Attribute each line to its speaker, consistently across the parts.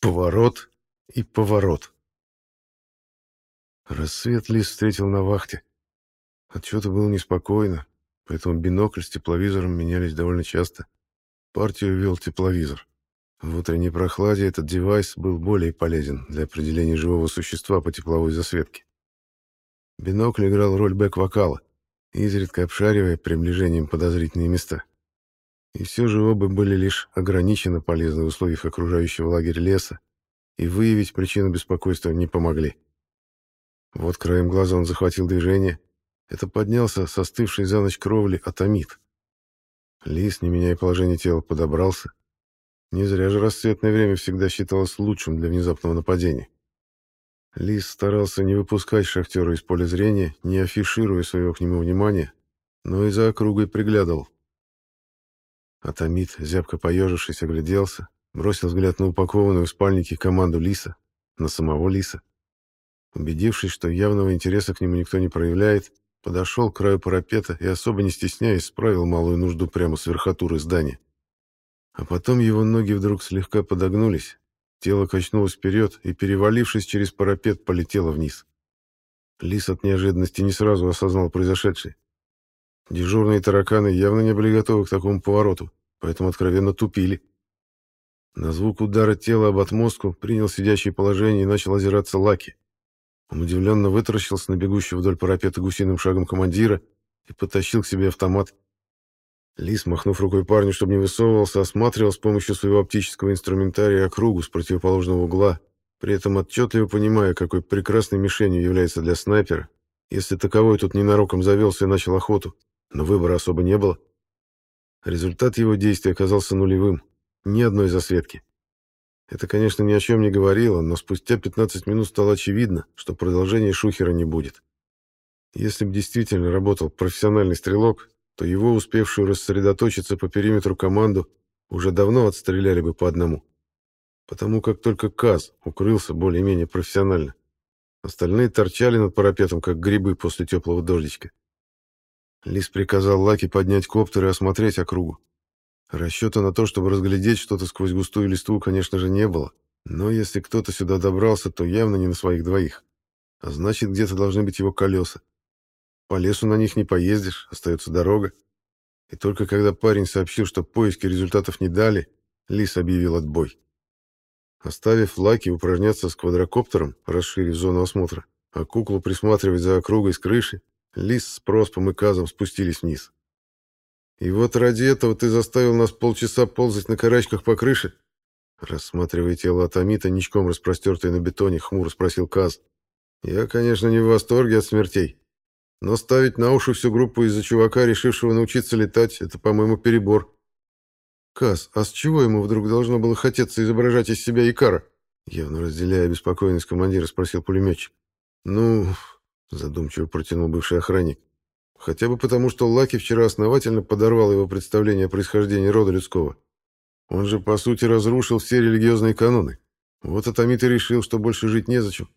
Speaker 1: Поворот и поворот. Рассвет Лис встретил на вахте. Отчета было неспокойно, поэтому бинокль с тепловизором менялись довольно часто. Партию вел тепловизор. В утренней прохладе этот девайс был более полезен для определения живого существа по тепловой засветке. Бинокль играл роль бэк-вокала, изредка обшаривая приближением подозрительные места. И все же оба были лишь ограниченно полезны в условиях окружающего лагеря леса, и выявить причину беспокойства не помогли. Вот краем глаза он захватил движение. Это поднялся с остывшей за ночь кровли атомит. Лис, не меняя положение тела, подобрался. Не зря же рассветное время всегда считалось лучшим для внезапного нападения. Лис старался не выпускать шахтера из поля зрения, не афишируя своего к нему внимания, но и за округой приглядывал. Атомит, зябко поежившись, огляделся, бросил взгляд на упакованную в спальнике команду Лиса, на самого Лиса. Убедившись, что явного интереса к нему никто не проявляет, подошел к краю парапета и, особо не стесняясь, справил малую нужду прямо с верхотуры здания. А потом его ноги вдруг слегка подогнулись, тело качнулось вперед и, перевалившись через парапет, полетело вниз. Лис от неожиданности не сразу осознал произошедшее. Дежурные тараканы явно не были готовы к такому повороту, поэтому откровенно тупили. На звук удара тела об отмостку принял сидящее положение и начал озираться Лаки. Он удивленно вытаращился на бегущего вдоль парапета гусиным шагом командира и потащил к себе автомат. Лис, махнув рукой парню, чтобы не высовывался, осматривал с помощью своего оптического инструментария округу с противоположного угла, при этом отчетливо понимая, какой прекрасной мишенью является для снайпера, если таковой тут ненароком завелся и начал охоту, но выбора особо не было. Результат его действий оказался нулевым. Ни одной засветки. Это, конечно, ни о чем не говорило, но спустя 15 минут стало очевидно, что продолжения шухера не будет. Если бы действительно работал профессиональный стрелок, то его, успевшую рассредоточиться по периметру команду, уже давно отстреляли бы по одному. Потому как только Каз укрылся более-менее профессионально. Остальные торчали над парапетом, как грибы после теплого дождичка. Лис приказал Лаки поднять коптер и осмотреть округу. Расчета на то, чтобы разглядеть что-то сквозь густую листву, конечно же, не было. Но если кто-то сюда добрался, то явно не на своих двоих. А значит, где-то должны быть его колеса. По лесу на них не поездишь, остается дорога. И только когда парень сообщил, что поиски результатов не дали, Лис объявил отбой. Оставив Лаки упражняться с квадрокоптером, расширив зону осмотра, а куклу присматривать за округой с крыши, Лис с Проспом и Казом спустились вниз. И вот ради этого ты заставил нас полчаса ползать на карачках по крыше? Рассматривая тело Атомита, ничком распростертое на бетоне, хмуро спросил Каз. Я, конечно, не в восторге от смертей. Но ставить на уши всю группу из-за чувака, решившего научиться летать, это, по-моему, перебор. Каз, а с чего ему вдруг должно было хотеться изображать из себя Икара? Явно разделяя беспокойность командира, спросил пулеметчик. Ну, задумчиво протянул бывший охранник. Хотя бы потому, что Лаки вчера основательно подорвал его представление о происхождении рода людского. Он же, по сути, разрушил все религиозные каноны. Вот Атомит и решил, что больше жить незачем.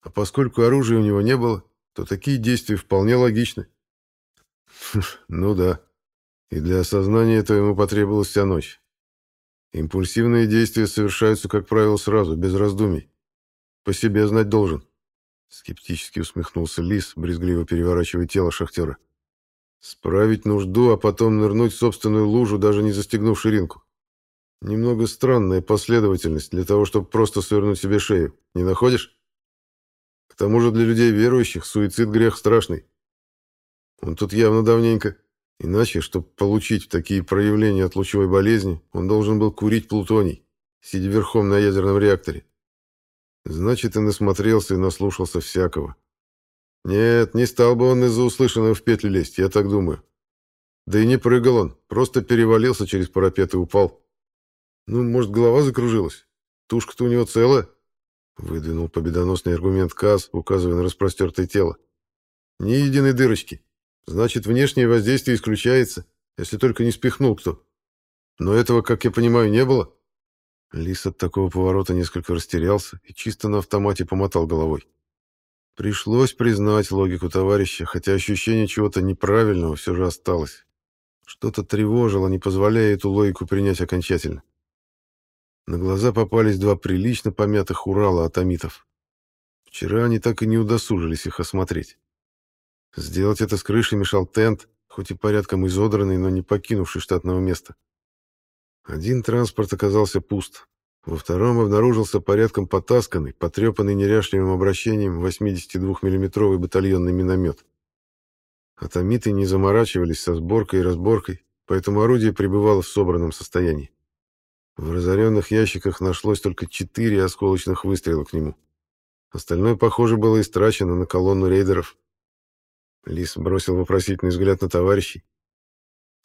Speaker 1: А поскольку оружия у него не было, то такие действия вполне логичны. Ну да. И для осознания этого ему потребовалась вся ночь. Импульсивные действия совершаются, как правило, сразу, без раздумий. По себе знать должен. Скептически усмехнулся Лис, брезгливо переворачивая тело шахтера. Справить нужду, а потом нырнуть в собственную лужу, даже не застегнув ширинку. Немного странная последовательность для того, чтобы просто свернуть себе шею. Не находишь? К тому же для людей верующих суицид грех страшный. Он тут явно давненько. Иначе, чтобы получить такие проявления от лучевой болезни, он должен был курить плутоний, сидя верхом на ядерном реакторе. Значит, и насмотрелся, и наслушался всякого. Нет, не стал бы он из-за услышанного в петлю лезть, я так думаю. Да и не прыгал он, просто перевалился через парапет и упал. Ну, может, голова закружилась? Тушка-то у него целая? Выдвинул победоносный аргумент Каз, указывая на распростертое тело. Ни единой дырочки. Значит, внешнее воздействие исключается, если только не спихнул кто. Но этого, как я понимаю, не было. Лис от такого поворота несколько растерялся и чисто на автомате помотал головой. Пришлось признать логику товарища, хотя ощущение чего-то неправильного все же осталось. Что-то тревожило, не позволяя эту логику принять окончательно. На глаза попались два прилично помятых Урала атомитов. Вчера они так и не удосужились их осмотреть. Сделать это с крыши мешал тент, хоть и порядком изодранный, но не покинувший штатного места. Один транспорт оказался пуст. Во втором обнаружился порядком потасканный, потрепанный неряшливым обращением 82 миллиметровый батальонный миномет. Атомиты не заморачивались со сборкой и разборкой, поэтому орудие пребывало в собранном состоянии. В разоренных ящиках нашлось только четыре осколочных выстрела к нему. Остальное, похоже, было истрачено на колонну рейдеров. Лис бросил вопросительный взгляд на товарищей.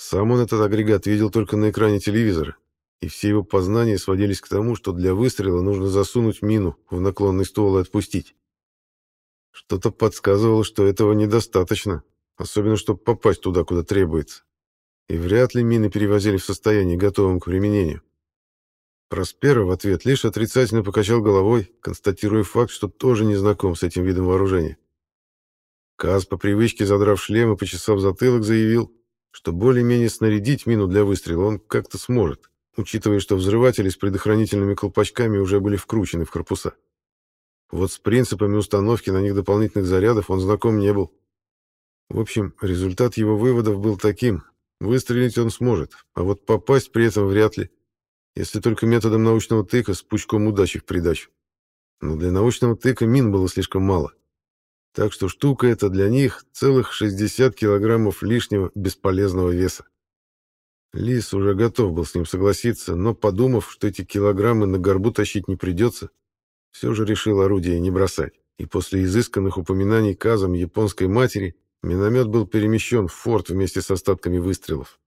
Speaker 1: Сам он этот агрегат видел только на экране телевизора, и все его познания сводились к тому, что для выстрела нужно засунуть мину в наклонный ствол и отпустить. Что-то подсказывало, что этого недостаточно, особенно чтобы попасть туда, куда требуется. И вряд ли мины перевозили в состоянии, готовом к применению. Проспера в ответ лишь отрицательно покачал головой, констатируя факт, что тоже не знаком с этим видом вооружения. Каз, по привычке задрав шлем и почесав затылок, заявил, что более-менее снарядить мину для выстрела он как-то сможет, учитывая, что взрыватели с предохранительными колпачками уже были вкручены в корпуса. Вот с принципами установки на них дополнительных зарядов он знаком не был. В общем, результат его выводов был таким. Выстрелить он сможет, а вот попасть при этом вряд ли, если только методом научного тыка с пучком удачи в придачу. Но для научного тыка мин было слишком мало. Так что штука эта для них целых 60 килограммов лишнего бесполезного веса. Лис уже готов был с ним согласиться, но, подумав, что эти килограммы на горбу тащить не придется, все же решил орудие не бросать. И после изысканных упоминаний казом японской матери Миномет был перемещен в форт вместе с остатками выстрелов.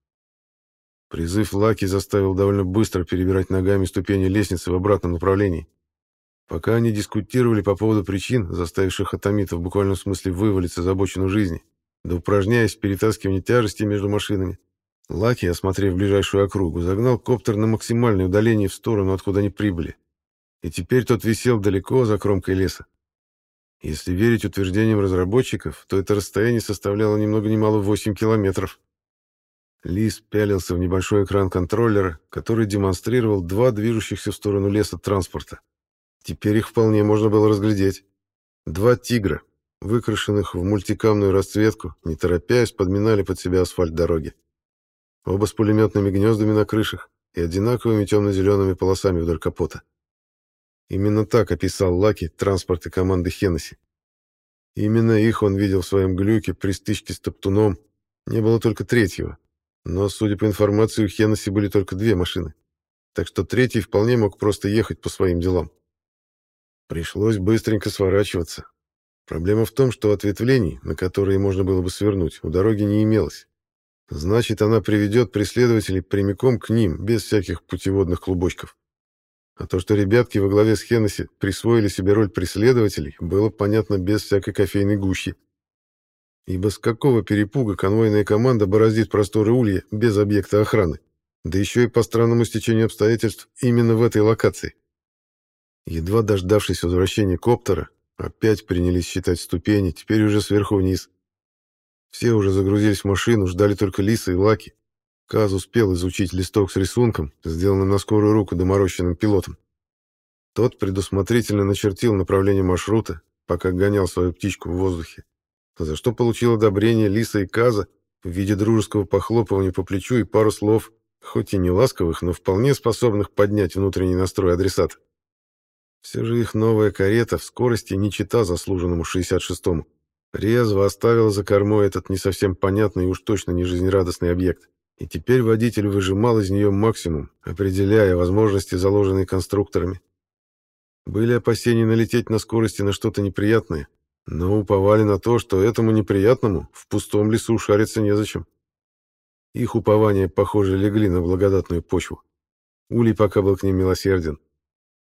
Speaker 1: Призыв Лаки заставил довольно быстро перебирать ногами ступени лестницы в обратном направлении. Пока они дискутировали по поводу причин, заставивших атомитов в буквальном смысле вывалиться за обочину жизни, да упражняясь в перетаскивании тяжести между машинами, Лаки, осмотрев ближайшую округу, загнал коптер на максимальное удаление в сторону, откуда они прибыли. И теперь тот висел далеко за кромкой леса. Если верить утверждениям разработчиков, то это расстояние составляло ни много ни мало 8 километров. Лис пялился в небольшой экран контроллера, который демонстрировал два движущихся в сторону леса транспорта. Теперь их вполне можно было разглядеть. Два «Тигра», выкрашенных в мультикамную расцветку, не торопясь, подминали под себя асфальт дороги. Оба с пулеметными гнездами на крышах и одинаковыми темно-зелеными полосами вдоль капота. Именно так описал Лаки транспорты команды Хеннесси. Именно их он видел в своем глюке при стычке с Топтуном. Не было только третьего. Но, судя по информации, у Хеннесси были только две машины. Так что третий вполне мог просто ехать по своим делам. Пришлось быстренько сворачиваться. Проблема в том, что ответвлений, на которые можно было бы свернуть, у дороги не имелось. Значит, она приведет преследователей прямиком к ним, без всяких путеводных клубочков. А то, что ребятки во главе с Хеннесси присвоили себе роль преследователей, было понятно без всякой кофейной гущи. Ибо с какого перепуга конвойная команда бороздит просторы Улья без объекта охраны? Да еще и по странному стечению обстоятельств именно в этой локации. Едва дождавшись возвращения коптера, опять принялись считать ступени, теперь уже сверху вниз. Все уже загрузились в машину, ждали только Лиса и Лаки. Каз успел изучить листок с рисунком, сделанным на скорую руку доморощенным пилотом. Тот предусмотрительно начертил направление маршрута, пока гонял свою птичку в воздухе, за что получил одобрение Лиса и Каза в виде дружеского похлопывания по плечу и пару слов, хоть и не ласковых, но вполне способных поднять внутренний настрой адресата. Все же их новая карета в скорости не чита заслуженному 66-му. Резво оставила за кормой этот не совсем понятный и уж точно не жизнерадостный объект и теперь водитель выжимал из нее максимум, определяя возможности, заложенные конструкторами. Были опасения налететь на скорости на что-то неприятное, но уповали на то, что этому неприятному в пустом лесу шариться незачем. Их упования, похоже, легли на благодатную почву. Улей пока был к ним милосерден.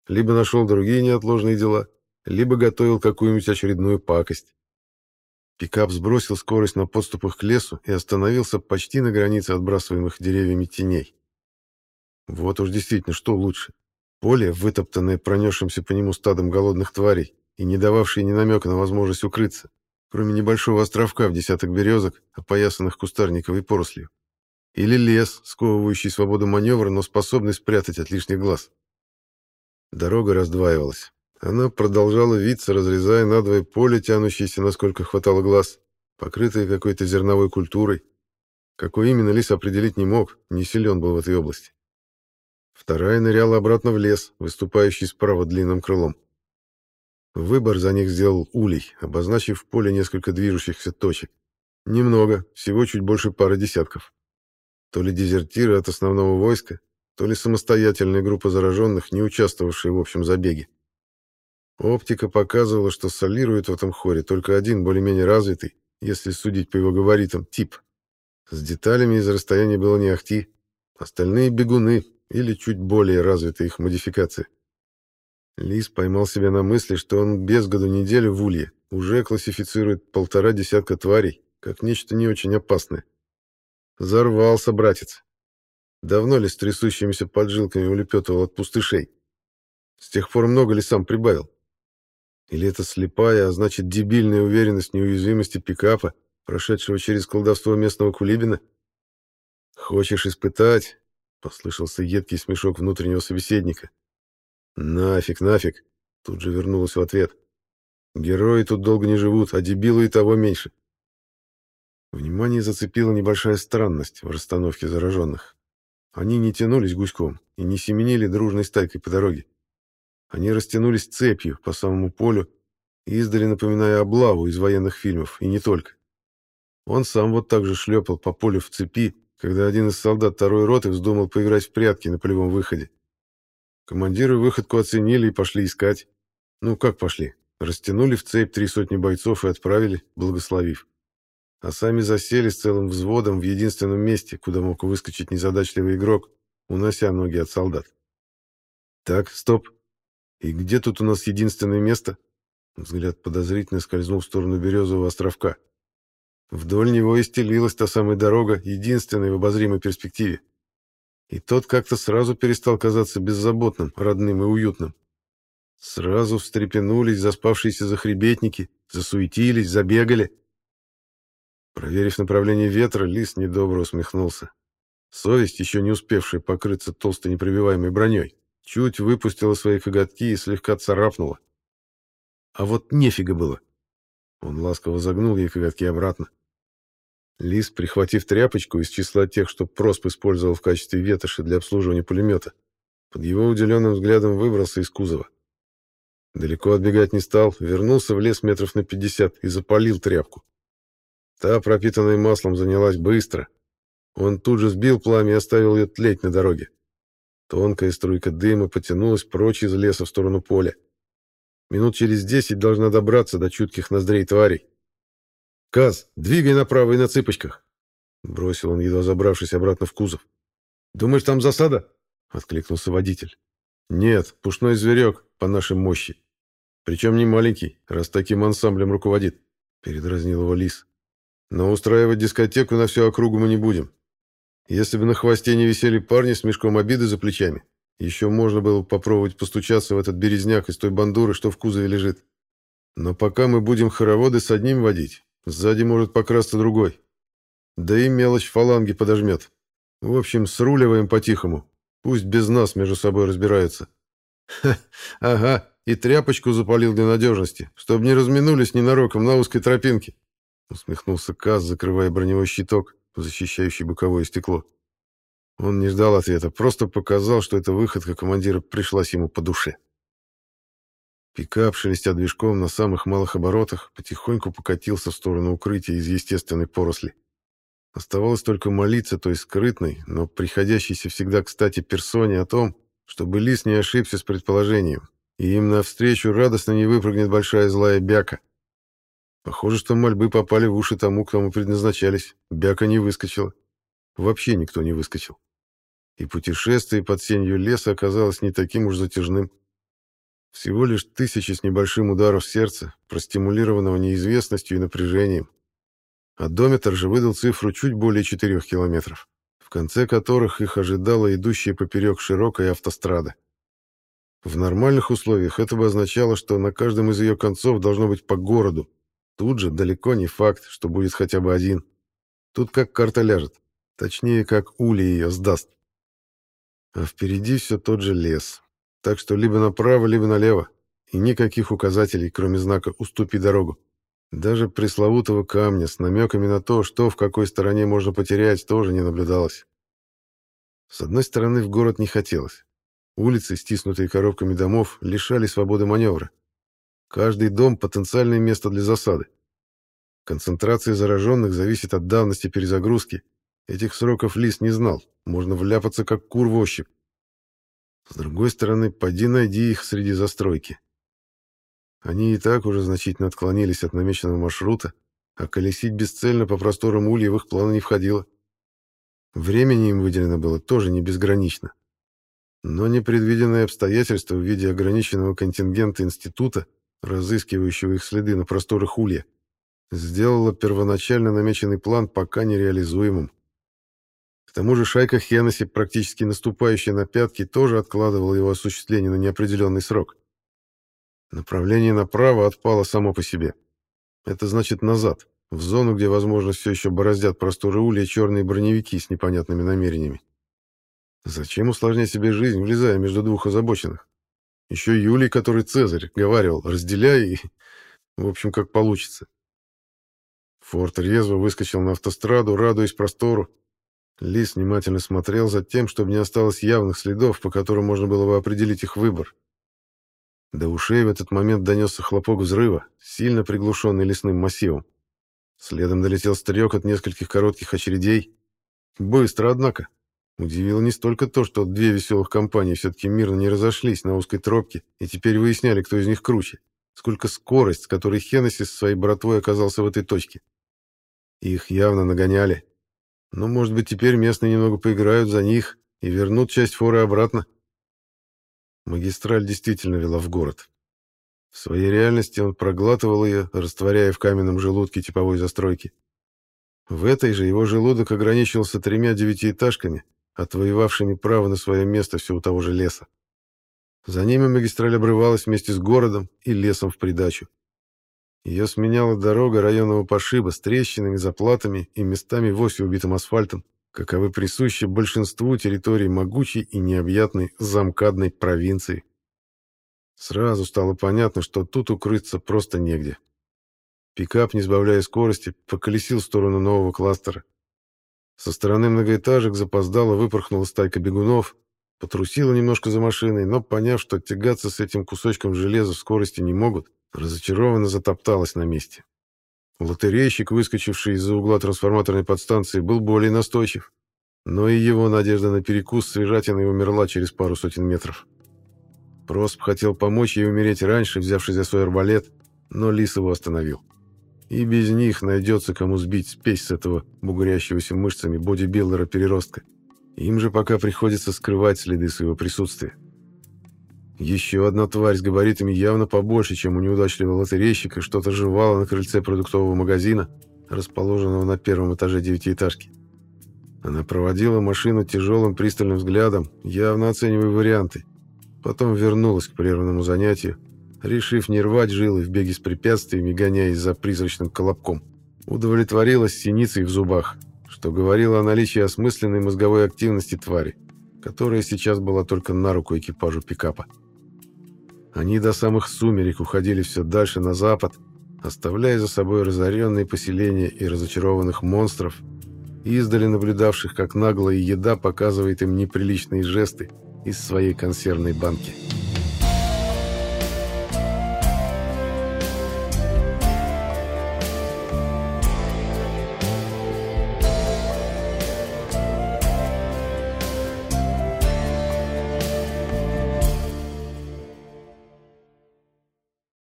Speaker 1: Либо нашел другие неотложные дела, либо готовил какую-нибудь очередную пакость. Пикап сбросил скорость на подступах к лесу и остановился почти на границе отбрасываемых деревьями теней. Вот уж действительно, что лучше. Поле, вытоптанное пронесшимся по нему стадом голодных тварей и не дававшее ни намека на возможность укрыться, кроме небольшого островка в десяток березок, опоясанных кустарниковой порослью. Или лес, сковывающий свободу маневра, но способный спрятать от лишних глаз. Дорога раздваивалась. Она продолжала виться, разрезая надвое поле, тянущееся, насколько хватало глаз, покрытое какой-то зерновой культурой. Какой именно лис определить не мог, не силен был в этой области. Вторая ныряла обратно в лес, выступающий справа длинным крылом. Выбор за них сделал Улей, обозначив в поле несколько движущихся точек. Немного, всего чуть больше пары десятков. То ли дезертиры от основного войска, то ли самостоятельная группа зараженных, не участвовавшая в общем забеге. Оптика показывала, что солирует в этом хоре только один более-менее развитый, если судить по его габаритам, тип. С деталями из расстояния было не ахти. Остальные бегуны или чуть более развитые их модификации. Лис поймал себя на мысли, что он без году недели в улье уже классифицирует полтора десятка тварей как нечто не очень опасное. Зарвался, братец. Давно ли с трясущимися поджилками улепетывал от пустышей? С тех пор много ли сам прибавил? Или это слепая, а значит дебильная уверенность неуязвимости пикапа, прошедшего через колдовство местного кулибина? «Хочешь испытать?» — послышался едкий смешок внутреннего собеседника. «Нафиг, нафиг!» — тут же вернулась в ответ. «Герои тут долго не живут, а дебилы и того меньше». Внимание зацепила небольшая странность в расстановке зараженных. Они не тянулись гуськом и не семенили дружной стайкой по дороге. Они растянулись цепью по самому полю, издали напоминая облаву из военных фильмов, и не только. Он сам вот так же шлепал по полю в цепи, когда один из солдат второй роты вздумал поиграть в прятки на полевом выходе. Командиры выходку оценили и пошли искать. Ну, как пошли? Растянули в цепь три сотни бойцов и отправили, благословив. А сами засели с целым взводом в единственном месте, куда мог выскочить незадачливый игрок, унося ноги от солдат. Так, стоп, «И где тут у нас единственное место?» Взгляд подозрительно скользнул в сторону Березового островка. Вдоль него и стелилась та самая дорога, единственная в обозримой перспективе. И тот как-то сразу перестал казаться беззаботным, родным и уютным. Сразу встрепенулись заспавшиеся захребетники, засуетились, забегали. Проверив направление ветра, лис недобро усмехнулся. Совесть, еще не успевшая покрыться толстой непробиваемой броней, чуть выпустила свои коготки и слегка царапнула. А вот нефига было. Он ласково загнул ей коготки обратно. Лис, прихватив тряпочку из числа тех, что Просп использовал в качестве ветоши для обслуживания пулемета, под его уделенным взглядом выбрался из кузова. Далеко отбегать не стал, вернулся в лес метров на пятьдесят и запалил тряпку. Та, пропитанная маслом, занялась быстро. Он тут же сбил пламя и оставил ее тлеть на дороге. Тонкая струйка дыма потянулась прочь из леса в сторону поля. Минут через десять должна добраться до чутких ноздрей тварей. «Каз, двигай направо и на цыпочках!» Бросил он, едва забравшись обратно в кузов. «Думаешь, там засада?» — откликнулся водитель. «Нет, пушной зверек по нашей мощи. Причем не маленький, раз таким ансамблем руководит», — передразнил его лис. «Но устраивать дискотеку на всю округу мы не будем. Если бы на хвосте не висели парни с мешком обиды за плечами, еще можно было попробовать постучаться в этот березняк из той бандуры, что в кузове лежит. Но пока мы будем хороводы с одним водить, сзади может покрасться другой. Да и мелочь фаланги подожмет. В общем, сруливаем по-тихому. Пусть без нас между собой разбираются. Ха, ага, и тряпочку запалил для надежности, чтобы не разминулись ненароком на узкой тропинке. Усмехнулся Каз, закрывая броневой щиток защищающий боковое стекло. Он не ждал ответа, просто показал, что эта выходка командира пришлась ему по душе. Пикап, шелестя движком на самых малых оборотах, потихоньку покатился в сторону укрытия из естественной поросли. Оставалось только молиться той скрытной, но приходящейся всегда кстати персоне о том, чтобы Лис не ошибся с предположением, и им навстречу радостно не выпрыгнет большая злая бяка. Похоже, что мольбы попали в уши тому, кому предназначались. Бяка не выскочила. Вообще никто не выскочил. И путешествие под сенью леса оказалось не таким уж затяжным. Всего лишь тысячи с небольшим ударов сердца, простимулированного неизвестностью и напряжением. А дометр же выдал цифру чуть более четырех километров, в конце которых их ожидала идущая поперек широкая автострада. В нормальных условиях это бы означало, что на каждом из ее концов должно быть по городу, Тут же далеко не факт, что будет хотя бы один. Тут как карта ляжет. Точнее, как Ули ее сдаст. А впереди все тот же лес. так что либо направо, либо налево, и никаких указателей, кроме знака «Уступи дорогу». Даже пресловутого камня с намеками на то, что в какой стороне можно потерять, тоже не наблюдалось. С одной стороны, в город не хотелось. Улицы, стиснутые коробками домов, лишали свободы маневра. Каждый дом — потенциальное место для засады. Концентрация зараженных зависит от давности перезагрузки. Этих сроков Лис не знал. Можно вляпаться, как кур в ощупь. С другой стороны, поди найди их среди застройки. Они и так уже значительно отклонились от намеченного маршрута, а колесить бесцельно по просторам улья в их планы не входило. Времени им выделено было тоже не безгранично. Но непредвиденные обстоятельства в виде ограниченного контингента института, разыскивающего их следы на просторах улья, сделало первоначально намеченный план пока нереализуемым. К тому же шайка Хеннесси, практически наступающая на пятки, тоже откладывала его осуществление на неопределенный срок. Направление направо отпало само по себе. Это значит назад, в зону, где, возможно, все еще бороздят просторы улья черные броневики с непонятными намерениями. Зачем усложнять себе жизнь, влезая между двух озабоченных? Еще Юлий, который Цезарь, говаривал, разделяй и... В общем, как получится. Форд резво выскочил на автостраду, радуясь простору. Лис внимательно смотрел за тем, чтобы не осталось явных следов, по которым можно было бы определить их выбор. До ушей в этот момент донесся хлопок взрыва, сильно приглушенный лесным массивом. Следом долетел стрек от нескольких коротких очередей. Быстро, однако. Удивило не столько то, что две веселых компании все-таки мирно не разошлись на узкой тропке и теперь выясняли, кто из них круче, сколько скорость, с которой Хеннесси со своей братвой оказался в этой точке. Их явно нагоняли. Но, может быть, теперь местные немного поиграют за них и вернут часть форы обратно. Магистраль действительно вела в город. В своей реальности он проглатывал ее, растворяя в каменном желудке типовой застройки. В этой же его желудок ограничивался тремя девятиэтажками, отвоевавшими право на свое место все у того же леса. За ними магистраль обрывалась вместе с городом и лесом в придачу. Ее сменяла дорога районного пошиба с трещинами, заплатами и местами вовсе убитым асфальтом, каковы присущи большинству территорий могучей и необъятной замкадной провинции. Сразу стало понятно, что тут укрыться просто негде. Пикап, не сбавляя скорости, поколесил в сторону нового кластера. Со стороны многоэтажек запоздало выпорхнула стайка бегунов, потрусила немножко за машиной, но, поняв, что тягаться с этим кусочком железа в скорости не могут, разочарованно затопталась на месте. Лотерейщик, выскочивший из-за угла трансформаторной подстанции, был более настойчив. Но и его надежда на перекус свежатиной умерла через пару сотен метров. Просп хотел помочь ей умереть раньше, взявшись за свой арбалет, но Лис его остановил. И без них найдется, кому сбить спесь с этого бугрящегося мышцами бодибилдера-переростка. Им же пока приходится скрывать следы своего присутствия. Еще одна тварь с габаритами явно побольше, чем у неудачливого лотерейщика, что-то жевала на крыльце продуктового магазина, расположенного на первом этаже девятиэтажки. Она проводила машину тяжелым пристальным взглядом, явно оценивая варианты. Потом вернулась к прерванному занятию, решив не рвать жилы в беге с препятствиями, гоняясь за призрачным колобком. Удовлетворилась синицей в зубах, что говорило о наличии осмысленной мозговой активности твари, которая сейчас была только на руку экипажу пикапа. Они до самых сумерек уходили все дальше на запад, оставляя за собой разоренные поселения и разочарованных монстров, издали наблюдавших, как наглая еда показывает им неприличные жесты из своей консервной банки.